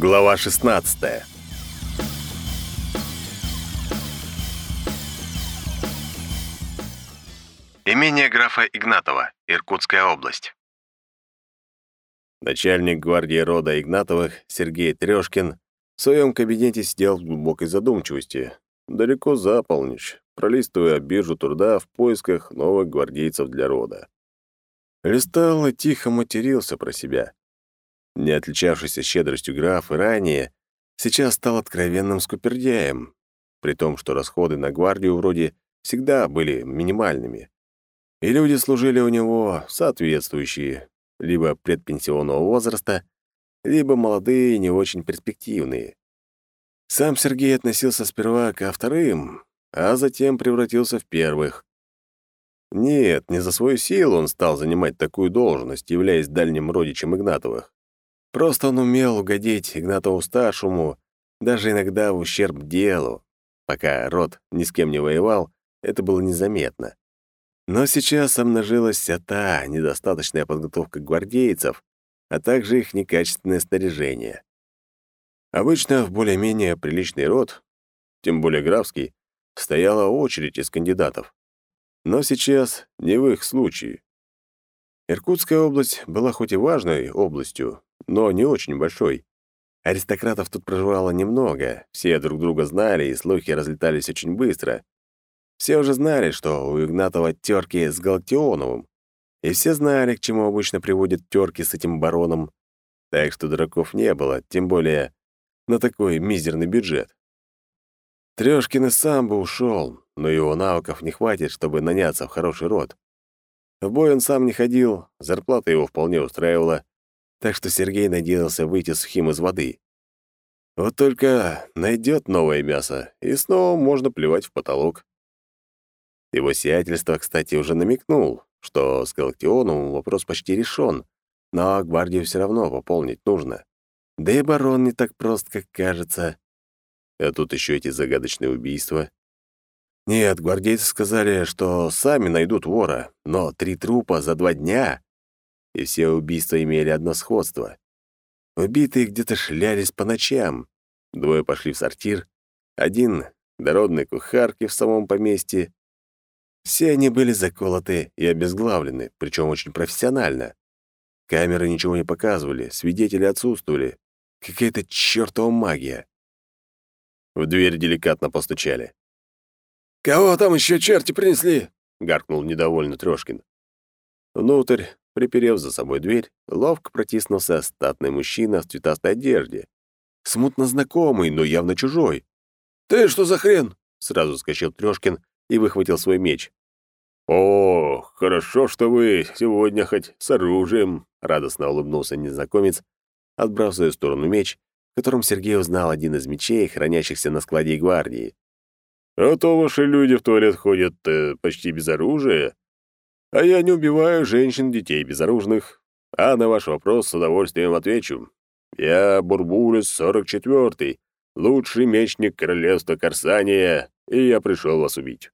Глава 16. Имение графа Игнатова, Иркутская область. Начальник гвардии рода Игнатовых Сергей Трёшкин в своем кабинете сидел в глубокой задумчивости. Далеко за полночь, пролистывая биржу труда в поисках новых гвардейцев для рода. Листал и тихо матерился про себя — не отличавшийся щедростью граф и ранее, сейчас стал откровенным скупердяем, при том, что расходы на гвардию вроде всегда были минимальными. И люди служили у него соответствующие, либо предпенсионного возраста, либо молодые и не очень перспективные. Сам Сергей относился сперва ко вторым, а затем превратился в первых. Нет, не за свою силу он стал занимать такую должность, являясь дальним родичем Игнатовых. Просто он умел угодить Игнатову-старшему, даже иногда в ущерб делу. Пока род ни с кем не воевал, это было незаметно. Но сейчас обнажилась вся та недостаточная подготовка гвардейцев, а также их некачественное снаряжение. Обычно в более-менее приличный род, тем более графский, стояла очередь из кандидатов. Но сейчас не в их случае. Иркутская область была хоть и важной областью, но не очень большой. Аристократов тут проживало немного, все друг друга знали, и слухи разлетались очень быстро. Все уже знали, что у Игнатова терки с Галактионовым, и все знали, к чему обычно приводят терки с этим бароном. Так что драков не было, тем более на такой мизерный бюджет. Трёшкин и сам бы ушел, но его навыков не хватит, чтобы наняться в хороший род. В бой он сам не ходил, зарплата его вполне устраивала, так что Сергей надеялся выйти сухим из воды. Вот только найдет новое мясо, и снова можно плевать в потолок. Его сиятельство, кстати, уже намекнул, что с Галактионом вопрос почти решен, но гвардию все равно пополнить нужно. Да и барон не так прост, как кажется. А тут еще эти загадочные убийства. Нет, гвардейцы сказали, что сами найдут вора, но три трупа за два дня и все убийства имели одно сходство. Убитые где-то шлялись по ночам. Двое пошли в сортир, один — дородной кухарки в самом поместье. Все они были заколоты и обезглавлены, причем очень профессионально. Камеры ничего не показывали, свидетели отсутствовали. Какая-то чертова магия. В дверь деликатно постучали. «Кого там еще черти принесли?» — гаркнул недовольно Трошкин. Внутрь, приперев за собой дверь, ловко протиснулся статный мужчина в цветастой одежде. Смутно знакомый, но явно чужой. «Ты что за хрен?» — сразу вскочил Трёшкин и выхватил свой меч. «О, хорошо, что вы сегодня хоть с оружием», — радостно улыбнулся незнакомец, отбрасывая в сторону меч, которым Сергей узнал один из мечей, хранящихся на складе гвардии. «А то ваши люди в туалет ходят э, почти без оружия, а я не убиваю женщин, детей безоружных. А на ваш вопрос с удовольствием отвечу. Я Бурбулис 44-й, лучший мечник королевства Корсания, и я пришел вас убить».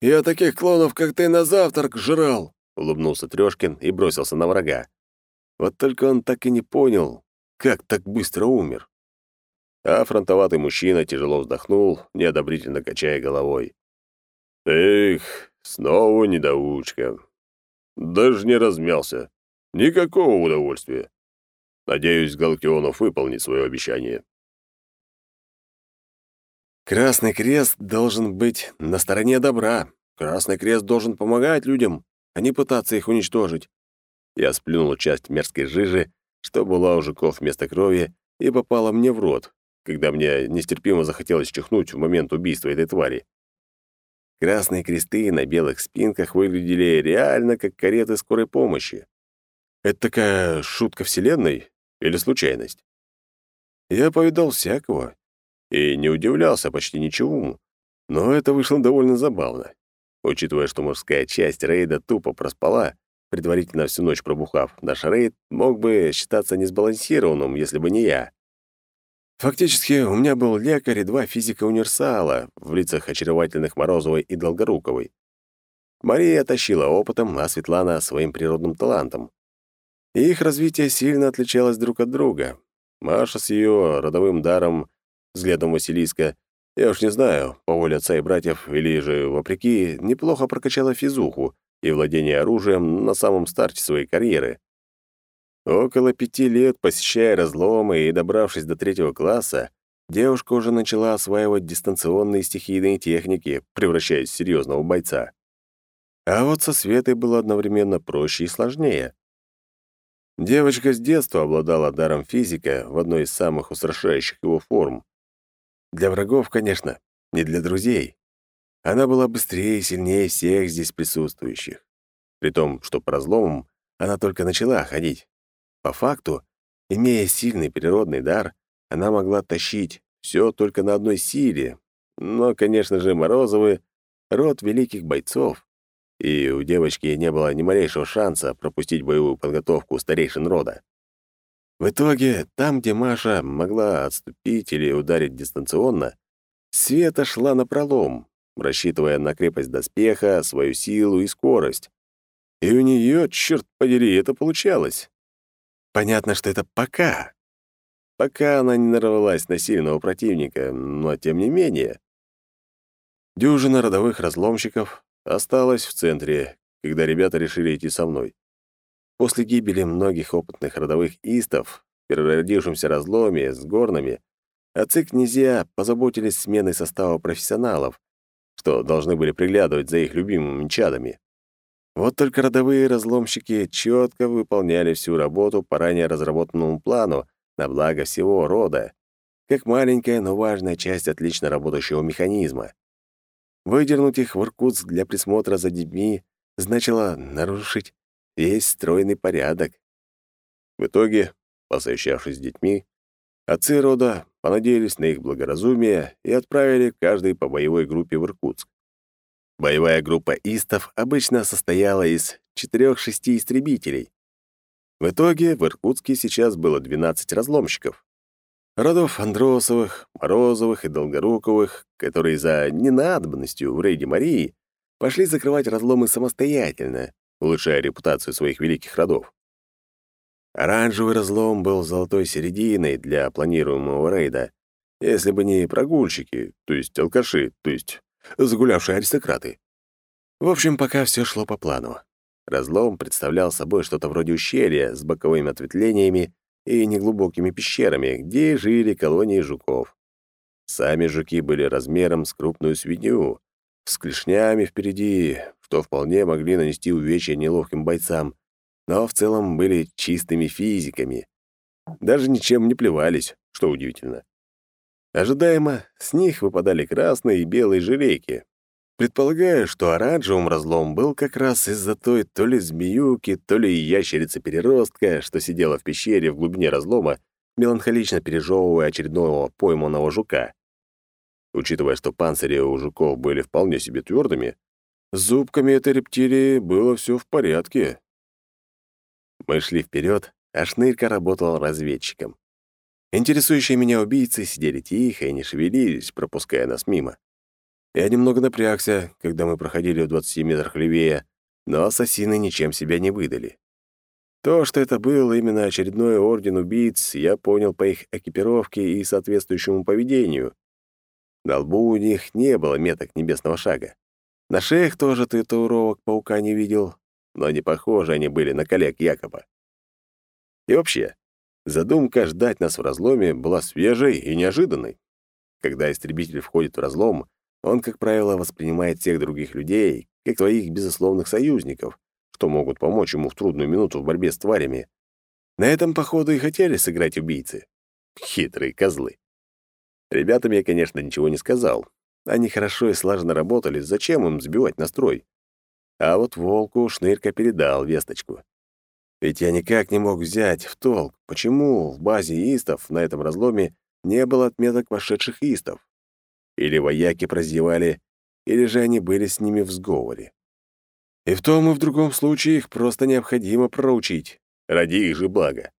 «Я таких клонов, как ты, на завтрак жрал», — улыбнулся Трёшкин и бросился на врага. Вот только он так и не понял, как так быстро умер. А фронтоватый мужчина тяжело вздохнул, неодобрительно качая головой. «Эх, Снова недоучка. Даже не размялся. Никакого удовольствия. Надеюсь, Галкионов выполнит свое обещание. Красный крест должен быть на стороне добра. Красный крест должен помогать людям, а не пытаться их уничтожить. Я сплюнул часть мерзкой жижи, что была у жуков вместо крови, и попала мне в рот, когда мне нестерпимо захотелось чихнуть в момент убийства этой твари. Красные кресты на белых спинках выглядели реально как кареты скорой помощи. Это такая шутка Вселенной или случайность? Я повидал всякого и не удивлялся почти ничему, но это вышло довольно забавно, учитывая, что мужская часть рейда тупо проспала, предварительно всю ночь пробухав. Наш рейд мог бы считаться несбалансированным, если бы не я. Фактически, у меня был лекарь и два физика-универсала в лицах очаровательных Морозовой и Долгоруковой. Мария тащила опытом, а Светлана — своим природным талантом. И их развитие сильно отличалось друг от друга. Маша с ее родовым даром, взглядом Василиска, я уж не знаю, по воле отца и братьев или же вопреки, неплохо прокачала физуху и владение оружием на самом старте своей карьеры. Около пяти лет, посещая разломы и добравшись до третьего класса, девушка уже начала осваивать дистанционные стихийные техники, превращаясь в серьезного бойца. А вот со Светой было одновременно проще и сложнее. Девочка с детства обладала даром физика в одной из самых устрашающих его форм. Для врагов, конечно, не для друзей. Она была быстрее и сильнее всех здесь присутствующих. При том, что по разломам она только начала ходить, по факту, имея сильный природный дар, она могла тащить все только на одной силе. Но, конечно же, Морозовы — род великих бойцов, и у девочки не было ни малейшего шанса пропустить боевую подготовку старейшин рода. В итоге, там, где Маша могла отступить или ударить дистанционно, Света шла на пролом, рассчитывая на крепость доспеха, свою силу и скорость. И у нее, черт подери, это получалось. Понятно, что это пока. Пока она не нарвалась на сильного противника, но тем не менее. Дюжина родовых разломщиков осталась в центре, когда ребята решили идти со мной. После гибели многих опытных родовых истов, в переродившемся разломе с горными, отцы князья позаботились сменой состава профессионалов, что должны были приглядывать за их любимыми чадами. Вот только родовые разломщики четко выполняли всю работу по ранее разработанному плану на благо всего рода, как маленькая, но важная часть отлично работающего механизма. Выдернуть их в Иркутск для присмотра за детьми значило нарушить весь стройный порядок. В итоге, посовещавшись с детьми, отцы рода понадеялись на их благоразумие и отправили каждый по боевой группе в Иркутск. Боевая группа истов обычно состояла из 4-6 истребителей. В итоге в Иркутске сейчас было 12 разломщиков. Родов Андросовых, Морозовых и Долгоруковых, которые за ненадобностью в рейде Марии пошли закрывать разломы самостоятельно, улучшая репутацию своих великих родов. Оранжевый разлом был золотой серединой для планируемого рейда, если бы не прогульщики, то есть алкаши, то есть загулявшие аристократы. В общем, пока все шло по плану. Разлом представлял собой что-то вроде ущелья с боковыми ответвлениями и неглубокими пещерами, где жили колонии жуков. Сами жуки были размером с крупную свинью, с клешнями впереди, что вполне могли нанести увечья неловким бойцам, но в целом были чистыми физиками. Даже ничем не плевались, что удивительно. Ожидаемо, с них выпадали красные и белые жерейки. Предполагаю, что оранжевым разлом был как раз из-за той то ли змеюки, то ли ящерицы-переростка, что сидела в пещере в глубине разлома, меланхолично пережевывая очередного пойманного жука. Учитывая, что панцири у жуков были вполне себе твердыми, с зубками этой рептилии было все в порядке. Мы шли вперед, а шнырька работал разведчиком. Интересующие меня убийцы сидели тихо и не шевелились, пропуская нас мимо. Я немного напрягся, когда мы проходили в 20 метрах левее, но ассасины ничем себя не выдали. То, что это был именно очередной орден убийц, я понял по их экипировке и соответствующему поведению. На лбу у них не было меток небесного шага. На шеях тоже татуировок паука не видел, но не похожи они были на коллег Якоба. И вообще, Задумка ждать нас в разломе была свежей и неожиданной. Когда истребитель входит в разлом, он, как правило, воспринимает всех других людей как своих безусловных союзников, что могут помочь ему в трудную минуту в борьбе с тварями. На этом, походу, и хотели сыграть убийцы. Хитрые козлы. Ребятам я, конечно, ничего не сказал. Они хорошо и слаженно работали, зачем им сбивать настрой? А вот волку Шнырка передал весточку. Ведь я никак не мог взять в толк, почему в базе истов на этом разломе не было отметок вошедших истов. Или вояки прозевали, или же они были с ними в сговоре. И в том и в другом случае их просто необходимо проучить, ради их же блага.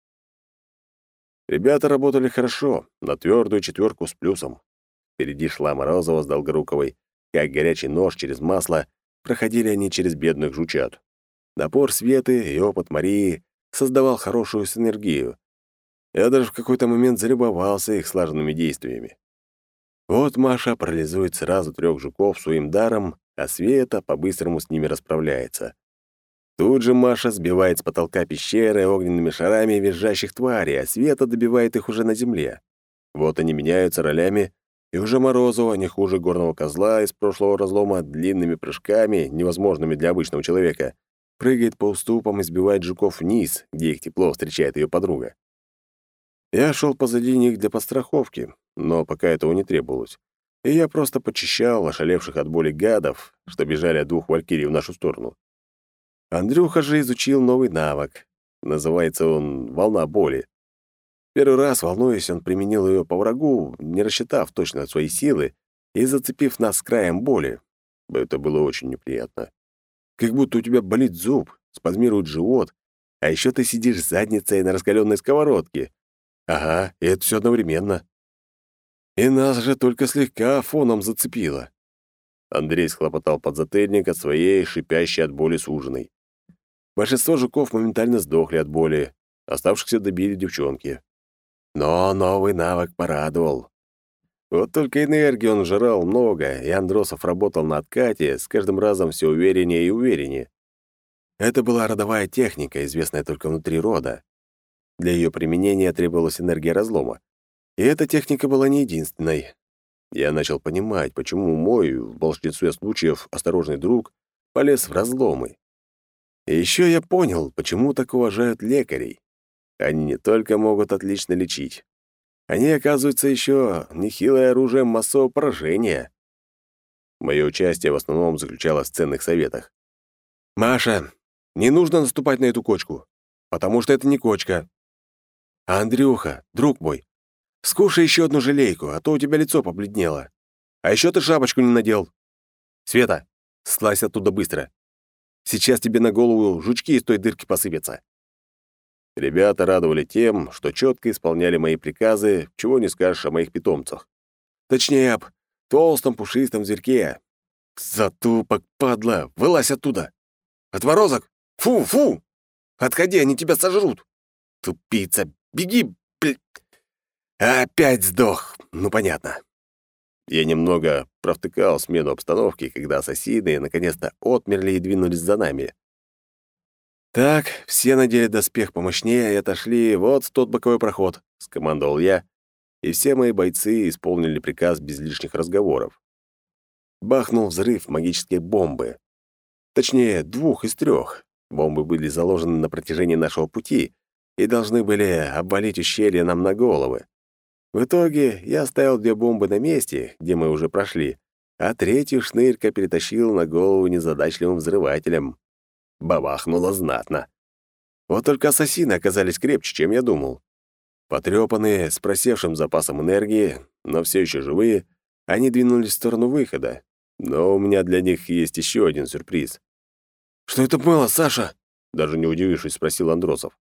Ребята работали хорошо, на твердую четверку с плюсом. Впереди шла Морозова с Долгоруковой. Как горячий нож через масло, проходили они через бедных жучат. Напор Светы и опыт Марии создавал хорошую синергию. Я даже в какой-то момент залюбовался их слаженными действиями. Вот Маша парализует сразу трех жуков своим даром, а Света по-быстрому с ними расправляется. Тут же Маша сбивает с потолка пещеры огненными шарами визжащих тварей, а Света добивает их уже на земле. Вот они меняются ролями, и уже Морозова, не хуже горного козла из прошлого разлома, длинными прыжками, невозможными для обычного человека, прыгает по уступам и сбивает жуков вниз, где их тепло встречает ее подруга. Я шел позади них для подстраховки, но пока этого не требовалось. И я просто почищал ошалевших от боли гадов, что бежали от двух валькирий в нашу сторону. Андрюха же изучил новый навык. Называется он «Волна боли». Первый раз, волнуясь, он применил ее по врагу, не рассчитав точно свои силы и зацепив нас краем боли. Это было очень неприятно как будто у тебя болит зуб, спазмирует живот, а еще ты сидишь задницей на раскаленной сковородке. Ага, и это все одновременно. И нас же только слегка фоном зацепило. Андрей схлопотал подзатыльник от своей, шипящей от боли суженой. Большинство жуков моментально сдохли от боли, оставшихся добили девчонки. Но новый навык порадовал. Вот только энергии он жрал много, и Андросов работал на откате, с каждым разом все увереннее и увереннее. Это была родовая техника, известная только внутри рода. Для ее применения требовалась энергия разлома. И эта техника была не единственной. Я начал понимать, почему мой, в большинстве случаев, осторожный друг полез в разломы. И еще я понял, почему так уважают лекарей. Они не только могут отлично лечить, они, оказываются еще нехилое оружие массового поражения. Мое участие в основном заключалось в ценных советах. «Маша, не нужно наступать на эту кочку, потому что это не кочка. Андрюха, друг мой, скушай еще одну желейку, а то у тебя лицо побледнело. А еще ты шапочку не надел. Света, слазь оттуда быстро. Сейчас тебе на голову жучки из той дырки посыпятся. Ребята радовали тем, что четко исполняли мои приказы, чего не скажешь о моих питомцах. Точнее, об толстом пушистом зверьке. Затупок, падла, вылазь оттуда! Отворозок, Фу, фу! Отходи, они тебя сожрут! Тупица, беги! Опять сдох, ну понятно. Я немного провтыкал смену обстановки, когда ассасины наконец-то отмерли и двинулись за нами. «Так, все надели доспех помощнее и отошли вот в тот боковой проход», — скомандовал я, и все мои бойцы исполнили приказ без лишних разговоров. Бахнул взрыв магической бомбы. Точнее, двух из трех. Бомбы были заложены на протяжении нашего пути и должны были обвалить ущелье нам на головы. В итоге я оставил две бомбы на месте, где мы уже прошли, а третью шнырька перетащил на голову незадачливым взрывателем. Бабахнуло знатно. Вот только ассасины оказались крепче, чем я думал. Потрепанные, с просевшим запасом энергии, но все еще живые, они двинулись в сторону выхода. Но у меня для них есть еще один сюрприз. «Что это было, Саша?» Даже не удивившись, спросил Андросов.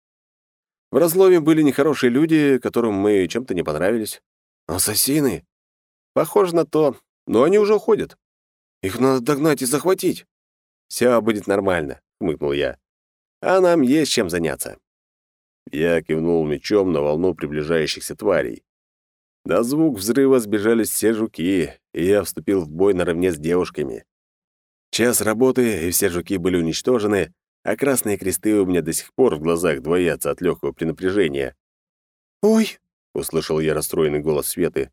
В разломе были нехорошие люди, которым мы чем-то не понравились. «Ассасины?» «Похоже на то, но они уже уходят. Их надо догнать и захватить. Все будет нормально хмыкнул я. «А нам есть чем заняться». Я кивнул мечом на волну приближающихся тварей. На звук взрыва сбежались все жуки, и я вступил в бой наравне с девушками. Час работы, и все жуки были уничтожены, а красные кресты у меня до сих пор в глазах двоятся от легкого пренапряжения. «Ой!» — услышал я расстроенный голос Светы.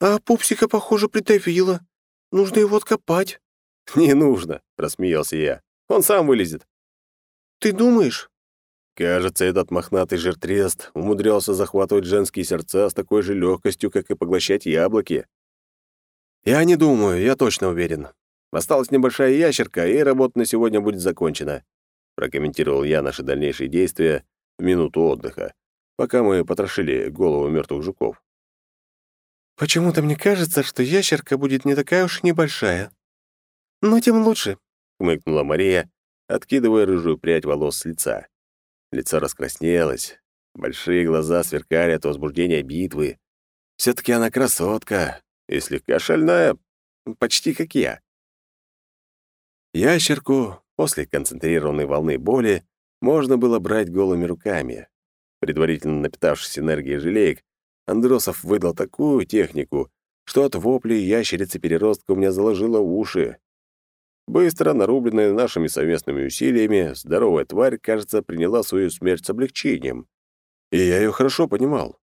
«А пупсика, похоже, придавило. Нужно его откопать». «Не нужно», — рассмеялся я. Он сам вылезет». «Ты думаешь?» Кажется, этот мохнатый жертрест умудрялся захватывать женские сердца с такой же легкостью, как и поглощать яблоки. «Я не думаю, я точно уверен. Осталась небольшая ящерка, и работа на сегодня будет закончена», прокомментировал я наши дальнейшие действия в минуту отдыха, пока мы потрошили голову мертвых жуков. «Почему-то мне кажется, что ящерка будет не такая уж небольшая. Но тем лучше. — хмыкнула Мария, откидывая рыжую прядь волос с лица. Лицо раскраснелось, большие глаза сверкали от возбуждения битвы. все таки она красотка и слегка шальная, почти как я. Ящерку после концентрированной волны боли можно было брать голыми руками. Предварительно напитавшись энергией желеек, Андросов выдал такую технику, что от воплей ящерицы-переростка у меня заложило уши, Быстро нарубленная нашими совместными усилиями, здоровая тварь, кажется, приняла свою смерть с облегчением. И я ее хорошо понимал.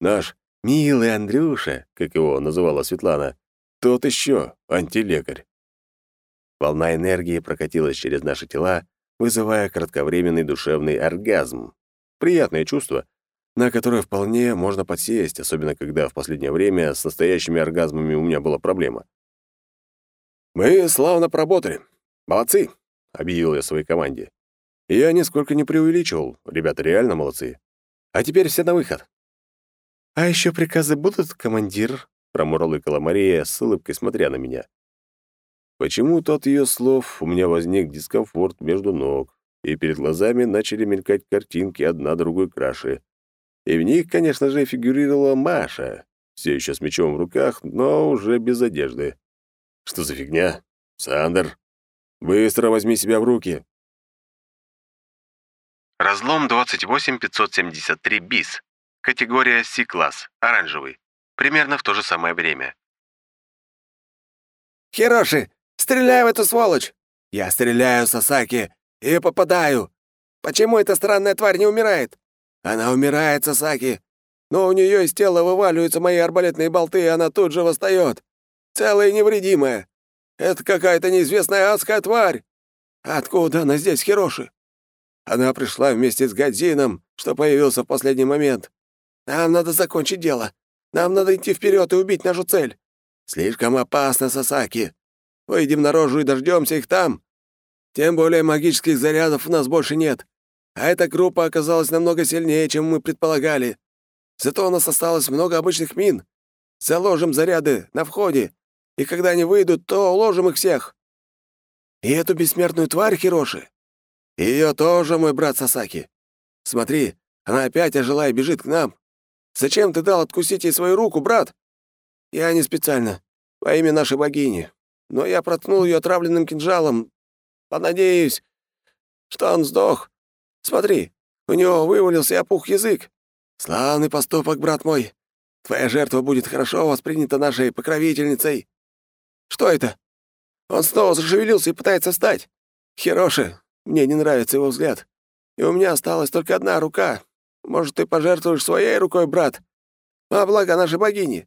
Наш «милый Андрюша», как его называла Светлана, тот еще антилекарь. Волна энергии прокатилась через наши тела, вызывая кратковременный душевный оргазм. Приятное чувство, на которое вполне можно подсесть, особенно когда в последнее время с настоящими оргазмами у меня была проблема. «Мы славно поработали. Молодцы!» — объявил я своей команде. И я нисколько не преувеличивал. Ребята реально молодцы. А теперь все на выход. «А еще приказы будут, командир?» — промурлыкала Мария с улыбкой, смотря на меня. Почему-то от ее слов у меня возник дискомфорт между ног, и перед глазами начали мелькать картинки одна другой краши. И в них, конечно же, фигурировала Маша, все еще с мечом в руках, но уже без одежды. Что за фигня? Сандер, быстро возьми себя в руки. Разлом 28573 БИС. Категория С-класс, оранжевый. Примерно в то же самое время. «Хироши, стреляй в эту сволочь!» «Я стреляю, Сасаки, и попадаю!» «Почему эта странная тварь не умирает?» «Она умирает, Сасаки, но у нее из тела вываливаются мои арбалетные болты, и она тут же восстает!» целая и невредимая. Это какая-то неизвестная адская тварь. Откуда она здесь, Хироши? Она пришла вместе с Годзином, что появился в последний момент. Нам надо закончить дело. Нам надо идти вперед и убить нашу цель. Слишком опасно, Сасаки. Выйдем наружу и дождемся их там. Тем более магических зарядов у нас больше нет. А эта группа оказалась намного сильнее, чем мы предполагали. Зато у нас осталось много обычных мин. Заложим заряды на входе и когда они выйдут, то уложим их всех. И эту бессмертную тварь, Хироши, ее тоже мой брат Сасаки. Смотри, она опять ожила и бежит к нам. Зачем ты дал откусить ей свою руку, брат? Я не специально, во имя нашей богини. Но я проткнул ее отравленным кинжалом. Понадеюсь, что он сдох. Смотри, у него вывалился и опух язык. Славный поступок, брат мой. Твоя жертва будет хорошо воспринята нашей покровительницей. Что это?» Он снова зашевелился и пытается встать. «Хироши, мне не нравится его взгляд. И у меня осталась только одна рука. Может, ты пожертвуешь своей рукой, брат? А благо нашей богини».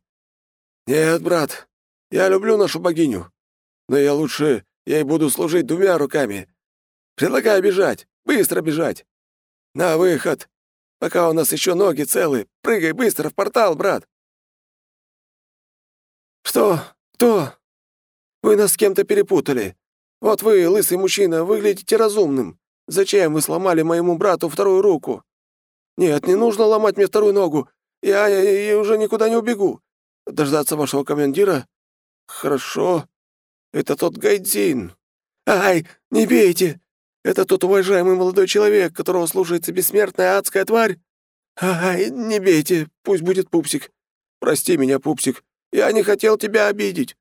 «Нет, брат, я люблю нашу богиню. Но я лучше ей буду служить двумя руками. Предлагаю бежать, быстро бежать. На выход. Пока у нас еще ноги целы, прыгай быстро в портал, брат». «Что? Кто? Вы нас с кем-то перепутали. Вот вы, лысый мужчина, выглядите разумным. Зачем вы сломали моему брату вторую руку? Нет, не нужно ломать мне вторую ногу. Я, я, я уже никуда не убегу. Дождаться вашего командира? Хорошо. Это тот Гайдзин. Ай, не бейте! Это тот уважаемый молодой человек, которого служится бессмертная адская тварь? Ай, не бейте, пусть будет пупсик. Прости меня, пупсик. Я не хотел тебя обидеть.